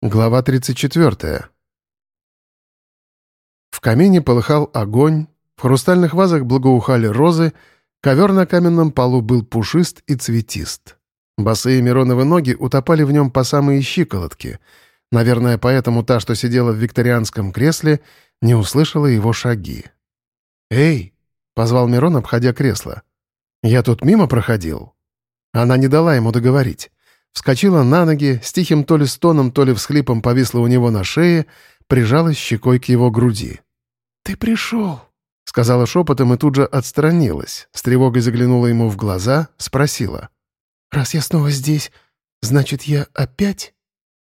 Глава 34. В камине полыхал огонь, в хрустальных вазах благоухали розы, ковер на каменном полу был пушист и цветист. Босые Мироновы ноги утопали в нем по самые щиколотки. Наверное, поэтому та, что сидела в викторианском кресле, не услышала его шаги. «Эй!» — позвал Мирон, обходя кресло. «Я тут мимо проходил». Она не дала ему договорить. Вскочила на ноги, с тихим то ли стоном, то ли всхлипом повисла у него на шее, прижалась щекой к его груди. «Ты пришел!» — сказала шепотом и тут же отстранилась, с тревогой заглянула ему в глаза, спросила. «Раз я снова здесь, значит, я опять?»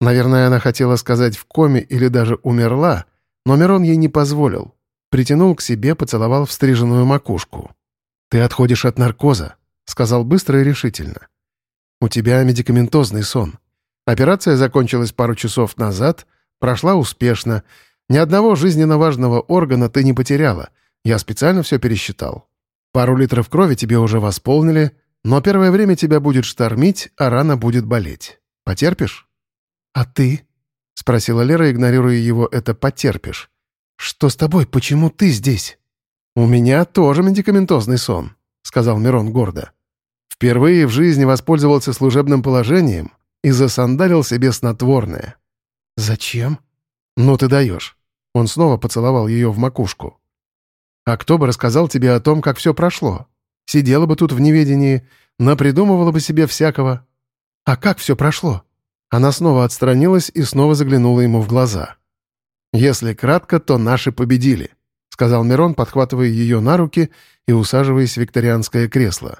Наверное, она хотела сказать «в коме» или даже «умерла», но Мирон ей не позволил. Притянул к себе, поцеловал в стриженную макушку. «Ты отходишь от наркоза», — сказал быстро и решительно. «У тебя медикаментозный сон. Операция закончилась пару часов назад, прошла успешно. Ни одного жизненно важного органа ты не потеряла. Я специально все пересчитал. Пару литров крови тебе уже восполнили, но первое время тебя будет штормить, а рана будет болеть. Потерпишь?» «А ты?» — спросила Лера, игнорируя его это «потерпишь». «Что с тобой? Почему ты здесь?» «У меня тоже медикаментозный сон», — сказал Мирон гордо. Впервые в жизни воспользовался служебным положением и засандалил себе снотворное. «Зачем?» «Ну ты даешь». Он снова поцеловал ее в макушку. «А кто бы рассказал тебе о том, как все прошло? Сидела бы тут в неведении, напридумывала бы себе всякого. А как все прошло?» Она снова отстранилась и снова заглянула ему в глаза. «Если кратко, то наши победили», — сказал Мирон, подхватывая ее на руки и усаживаясь в викторианское кресло.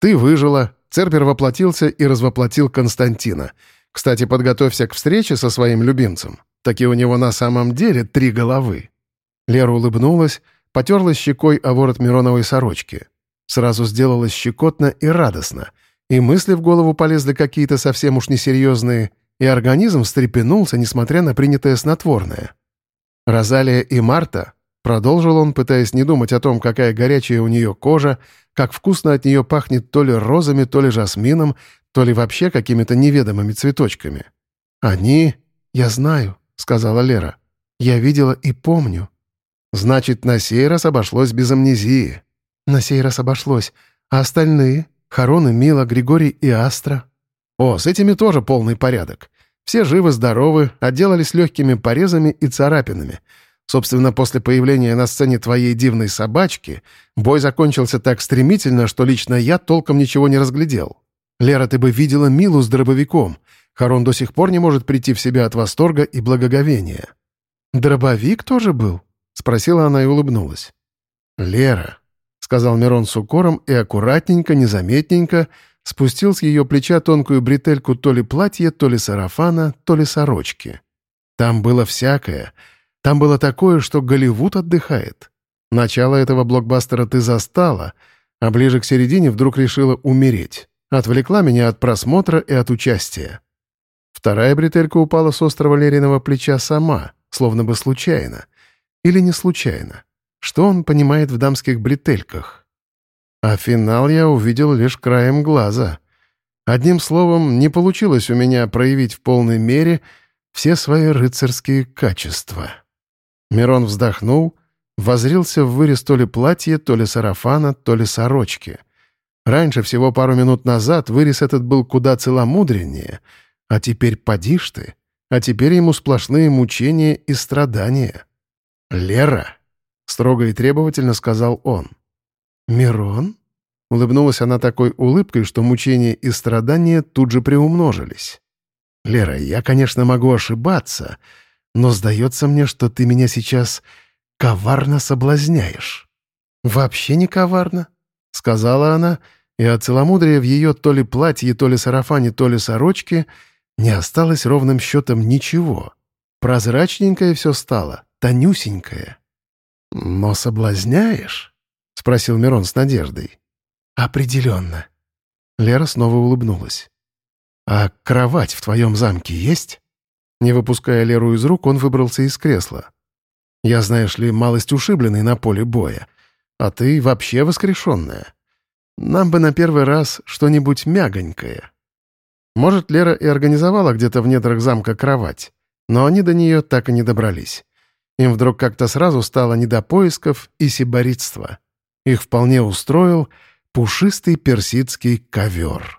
Ты выжила, Цербер воплотился и развоплотил Константина. Кстати, подготовься к встрече со своим любимцем. Таки у него на самом деле три головы». Лера улыбнулась, потерлась щекой о ворот Мироновой сорочки. Сразу сделалось щекотно и радостно. И мысли в голову полезли какие-то совсем уж несерьезные, и организм встрепенулся, несмотря на принятое снотворное. Розалия и Марта Продолжил он, пытаясь не думать о том, какая горячая у нее кожа, как вкусно от нее пахнет то ли розами, то ли жасмином, то ли вообще какими-то неведомыми цветочками. «Они... Я знаю», — сказала Лера. «Я видела и помню». «Значит, на сей раз обошлось без амнезии». «На сей раз обошлось. А остальные? Харон Мила, Григорий и Астра?» «О, с этими тоже полный порядок. Все живы-здоровы, отделались легкими порезами и царапинами». Собственно, после появления на сцене твоей дивной собачки бой закончился так стремительно, что лично я толком ничего не разглядел. Лера, ты бы видела Милу с дробовиком. Харон до сих пор не может прийти в себя от восторга и благоговения. «Дробовик тоже был?» — спросила она и улыбнулась. «Лера», — сказал Мирон с укором и аккуратненько, незаметненько спустил с ее плеча тонкую бретельку то ли платья, то ли сарафана, то ли сорочки. Там было всякое — там было такое, что Голливуд отдыхает. Начало этого блокбастера ты застала, а ближе к середине вдруг решила умереть. Отвлекла меня от просмотра и от участия. Вторая бретелька упала с острова Лериного плеча сама, словно бы случайно. Или не случайно. Что он понимает в дамских бретельках? А финал я увидел лишь краем глаза. Одним словом, не получилось у меня проявить в полной мере все свои рыцарские качества. Мирон вздохнул, возрился в вырез то ли платья, то ли сарафана, то ли сорочки. Раньше, всего пару минут назад, вырез этот был куда целомудреннее, а теперь поди ж ты, а теперь ему сплошные мучения и страдания. «Лера!» — строго и требовательно сказал он. «Мирон?» — улыбнулась она такой улыбкой, что мучения и страдания тут же приумножились. «Лера, я, конечно, могу ошибаться, — но сдается мне, что ты меня сейчас коварно соблазняешь». «Вообще не коварно», — сказала она, и от целомудрия в ее то ли платье, то ли сарафане, то ли сорочке не осталось ровным счетом ничего. Прозрачненькое все стало, тонюсенькое. «Но соблазняешь?» — спросил Мирон с надеждой. «Определенно». Лера снова улыбнулась. «А кровать в твоем замке есть?» Не выпуская Леру из рук, он выбрался из кресла. «Я, знаешь ли, малость ушибленный на поле боя, а ты вообще воскрешенная. Нам бы на первый раз что-нибудь мягонькое». Может, Лера и организовала где-то в недрах замка кровать, но они до нее так и не добрались. Им вдруг как-то сразу стало не до поисков и сиборитства. Их вполне устроил пушистый персидский ковер.